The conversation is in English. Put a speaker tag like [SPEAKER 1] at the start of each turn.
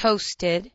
[SPEAKER 1] toasted.